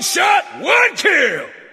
One shot, one kill!